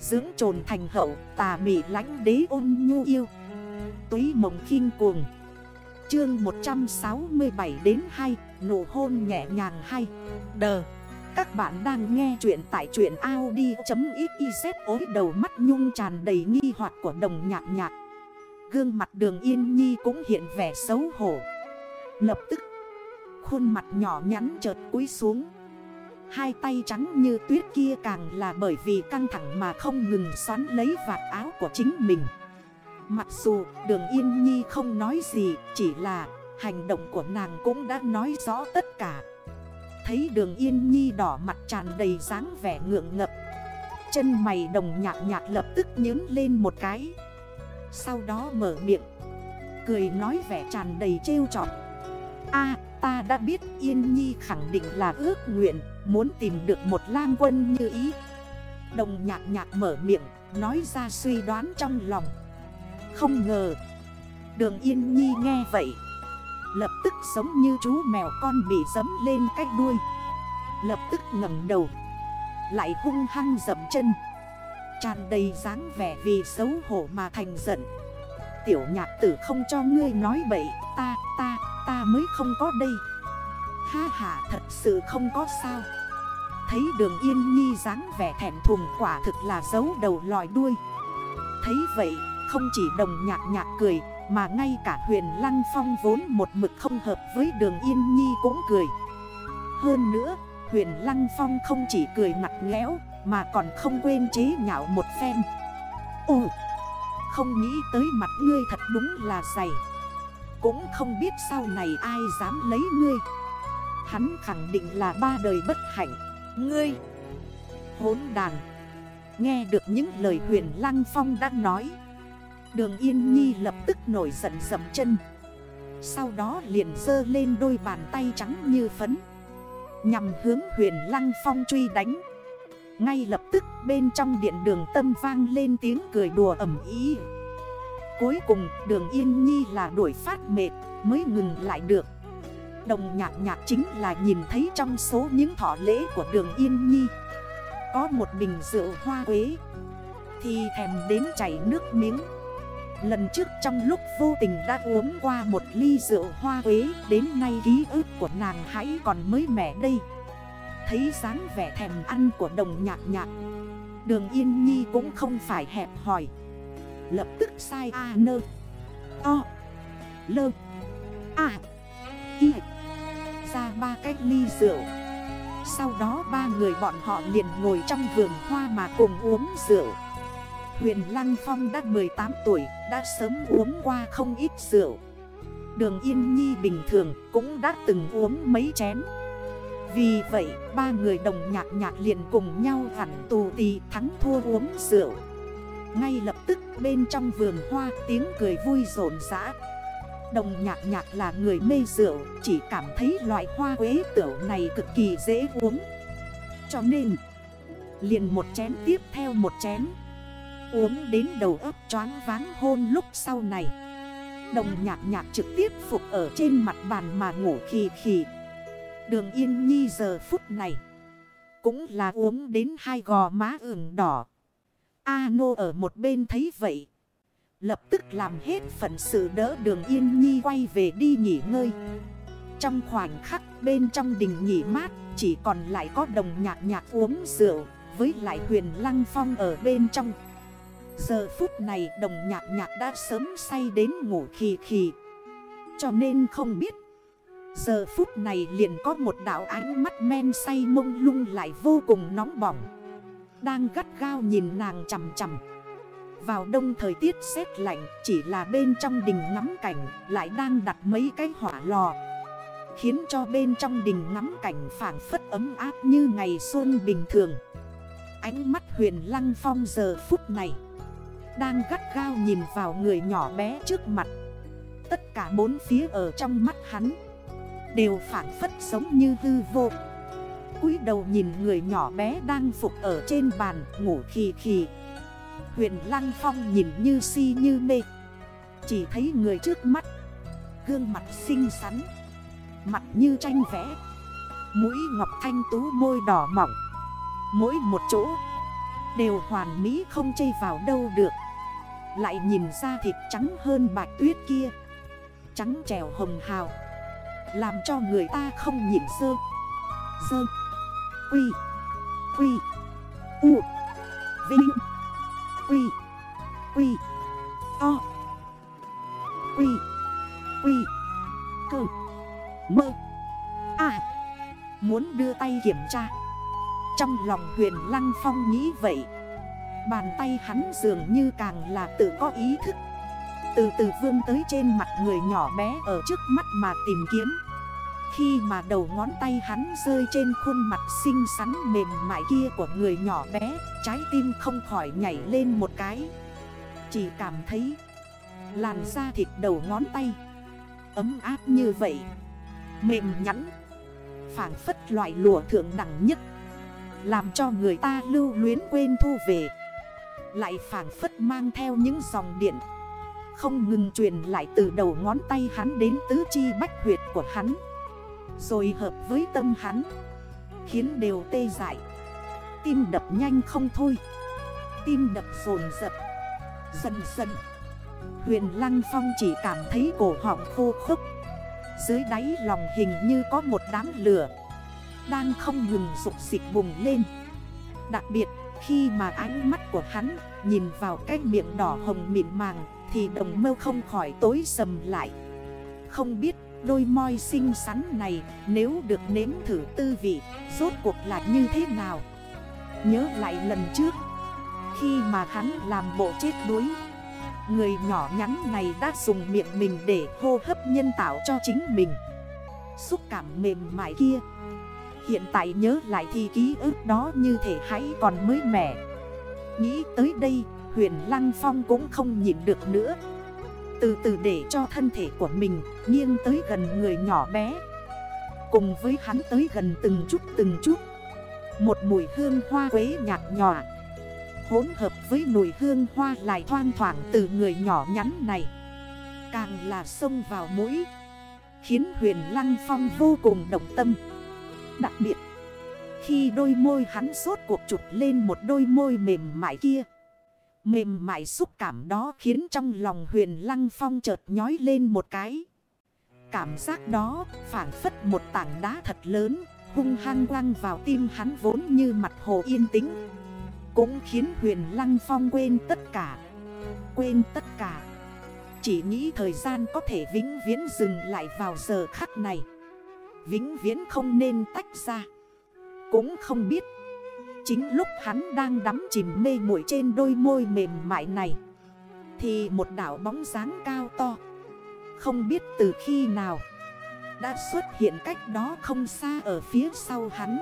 Dưỡng trồn thành hậu, tà mị lánh đế ôn nhu yêu. Túy mộng khinh cuồng. Chương 167 đến 2 Nụ hôn nhẹ nhàng hay. Đờ. Các bạn đang nghe chuyện tại chuyện Audi.xyz ối đầu mắt nhung tràn đầy nghi hoạt của đồng nhạc nhạc. Gương mặt đường yên nhi cũng hiện vẻ xấu hổ. Lập tức, Khuôn mặt nhỏ nhắn chợt cúi xuống. Hai tay trắng như tuyết kia càng là bởi vì căng thẳng mà không ngừng xoắn lấy vạt áo của chính mình. Mặc dù đường Yên Nhi không nói gì, Chỉ là hành động của nàng cũng đã nói rõ tất cả. Thấy đường Yên Nhi đỏ mặt tràn đầy dáng vẻ ngượng ngập, Chân mày đồng nhạc nhạc lập tức nhớn lên một cái. Sau đó mở miệng, Cười nói vẻ tràn đầy trêu trọt a ta đã biết Yên Nhi khẳng định là ước nguyện Muốn tìm được một lang quân như ý. Đồng nhạc nhạc mở miệng Nói ra suy đoán trong lòng. Không ngờ Đường Yên Nhi nghe vậy Lập tức giống như chú mèo con bị dấm lên cái đuôi. Lập tức ngẩng đầu Lại hung hăng dầm chân. Tràn đầy dáng vẻ vì xấu hổ mà thành giận. Tiểu nhạc tử không cho ngươi nói bậy Ta, ta, ta mới không có đây. Ha ha, thật sự không có sao. Thấy đường yên nhi dáng vẻ thẻm thùng, quả thực là giấu đầu lòi đuôi. Thấy vậy, không chỉ đồng nhạc nhạc cười, Mà ngay cả huyền Lăng Phong vốn một mực không hợp với đường yên nhi cũng cười. Hơn nữa, huyền Lăng Phong không chỉ cười mặt ngẽo Mà còn không quên chế nhạo một phen. Ồ, Không nghĩ tới mặt ngươi thật đúng là dày. Cũng không biết sau này ai dám lấy ngươi. Hắn khẳng định là ba đời bất hạnh. Ngươi Hốn đàn. Nghe được những lời huyền Lăng Phong đã nói, Đường Yên Nhi lập tức nổi giận dầm chân. Sau đó liền dơ lên đôi bàn tay trắng như phấn, Nhằm hướng huyền Lăng Phong truy đánh. Ngay lập tức bên trong điện đường tâm vang lên tiếng cười đùa ẩm ý Cuối cùng, đường Yên Nhi là đuổi phát mệt, mới ngừng lại được. Đồng nhạc nhạc chính là nhìn thấy trong số những thỏ lễ của đường Yên Nhi. Có một bình rượu hoa quế, Thì thèm đến chảy nước miếng. Lần trước trong lúc vô tình đã uống qua một ly rượu hoa quế, Đến nay ký ức của nàng hãy còn mới mẻ đây. Thấy dáng vẻ thèm ăn của đồng nhạc nhạc, Đường Yên Nhi cũng không phải hẹp hỏi Lập tức sai A nơ O. Lơ A. Y ra ba cách ly rượu. Sau đó ba người bọn họ liền ngồi trong vườn hoa mà cùng uống rượu. Huyền Lăng Phong đã 18 tuổi, đã sớm uống qua không ít rượu. Đường Yên Nhi bình thường cũng đã từng uống mấy chén. Vì vậy ba người đồng nhạc nhạc liền cùng nhau hẳn tù tì thắng thua uống rượu. Ngay lập tức bên trong vườn hoa, tiếng cười vui rộn rã. Đồng nhạc nhạc là người mê rượu, Chỉ cảm thấy loại hoa quế tửu này cực kỳ dễ uống. Cho nên, liền một chén tiếp theo một chén, Uống đến đầu ấp choáng váng hôn lúc sau này. Đồng nhạc nhạc trực tiếp phục ở trên mặt bàn mà ngủ khì khì. Đường yên nhi giờ phút này Cũng là uống đến hai gò má ửng đỏ. A nô ở một bên thấy vậy. Lập tức làm hết phận sự đỡ đường Yên Nhi quay về đi nghỉ ngơi. Trong khoảnh khắc bên trong đình nghỉ mát, Chỉ còn lại có đồng nhạc nhạc uống rượu, Với lại huyền lăng phong ở bên trong. Giờ phút này đồng nhạc nhạc đã sớm say đến ngủ khì khì. Cho nên không biết, Giờ phút này liền có một đảo ánh mắt men say mông lung lại vô cùng nóng bỏng. Đang gắt gao nhìn nàng chầm chầm vào đông thời tiết rét lạnh, chỉ là bên trong đình ngắm cảnh, lại đang đặt mấy cái hỏa lò. Khiến cho bên trong đình ngắm cảnh phản phất ấm áp như ngày xuân bình thường. Ánh mắt huyền lăng phong giờ phút này, Đang gắt gao nhìn vào người nhỏ bé trước mặt. Tất cả bốn phía ở trong mắt hắn, Đều phản phất giống như hư vô cúi đầu nhìn người nhỏ bé đang phục ở trên bàn, ngủ khì khì. Huyền Lăng Phong nhìn như si như mê. Chỉ thấy người trước mắt, Gương mặt xinh xắn, Mặt như tranh vẽ. Mũi ngọc thanh tú, môi đỏ mỏng. Mỗi một chỗ Đều hoàn mỹ, không chây vào đâu được. Lại nhìn ra thịt trắng hơn bạch tuyết kia. Trắng trèo hồng hào. Làm cho người ta không nhịn sơ. Sơ. Quy. Quy. U. Vinh. Quy. Quy. To. Quy. Quy. Cơ Mơ. À Muốn đưa tay kiểm tra. Trong lòng huyền Lăng Phong nghĩ vậy. Bàn tay hắn dường như càng là tự có ý thức. Từ từ vương tới trên mặt người nhỏ bé ở trước mắt mà tìm kiếm. Khi mà đầu ngón tay hắn rơi trên khuôn mặt xinh xắn mềm mại kia của người nhỏ bé, Trái tim không khỏi nhảy lên một cái. Chỉ cảm thấy Làn da thịt đầu ngón tay Ấm áp như vậy, Mềm nhắn Phản phất loại lụa thượng đẳng nhất, Làm cho người ta lưu luyến quên thu về, Lại phản phất mang theo những dòng điện Không ngừng truyền lại từ đầu ngón tay hắn đến tứ chi bách huyệt của hắn. Rồi hợp với tâm hắn, Khiến đều tê dại. Tim đập nhanh không thôi. Tim đập rồn rập, Dần dần. Huyền Lăng Phong chỉ cảm thấy cổ họng khô khốc. Dưới đáy lòng hình như có một đám lửa Đang không ngừng rục xịt bùng lên. Đặc biệt, khi mà ánh mắt của hắn nhìn vào cái miệng đỏ hồng mịn màng Thì đồng mâu không khỏi tối sầm lại. Không biết đôi môi xinh xắn này nếu được nếm thử tư vị, Rốt cuộc là như thế nào? Nhớ lại lần trước, Khi mà hắn làm bộ chết đuối, Người nhỏ nhắn này đã dùng miệng mình để hô hấp nhân tạo cho chính mình. Xúc cảm mềm mại kia, Hiện tại nhớ lại thì ký ức đó như thể hãy còn mới mẻ. Nghĩ tới đây, huyền Lăng Phong cũng không nhịn được nữa. Từ từ để cho thân thể của mình nghiêng tới gần người nhỏ bé. Cùng với hắn tới gần từng chút từng chút. Một mùi hương hoa quế nhạt nhòa. Hỗn hợp với mùi hương hoa lại thoang thoảng từ người nhỏ nhắn này. Càng là sông vào mũi. Khiến huyền lăng phong vô cùng động tâm. Đặc biệt, Khi đôi môi hắn sốt cuộc chụp lên một đôi môi mềm mại kia Mềm mại xúc cảm đó khiến trong lòng huyền lăng phong chợt nhói lên một cái. Cảm giác đó phản phất một tảng đá thật lớn, Hung hăng quăng vào tim hắn vốn như mặt hồ yên tĩnh. Cũng khiến huyền Lăng Phong quên tất cả, Quên tất cả. Chỉ nghĩ thời gian có thể vĩnh viễn dừng lại vào giờ khắc này. Vĩnh viễn không nên tách ra. Cũng không biết Chính lúc hắn đang đắm chìm mê muội trên đôi môi mềm mại này, Thì một đảo bóng dáng cao to, Không biết từ khi nào, Đã xuất hiện cách đó không xa ở phía sau hắn.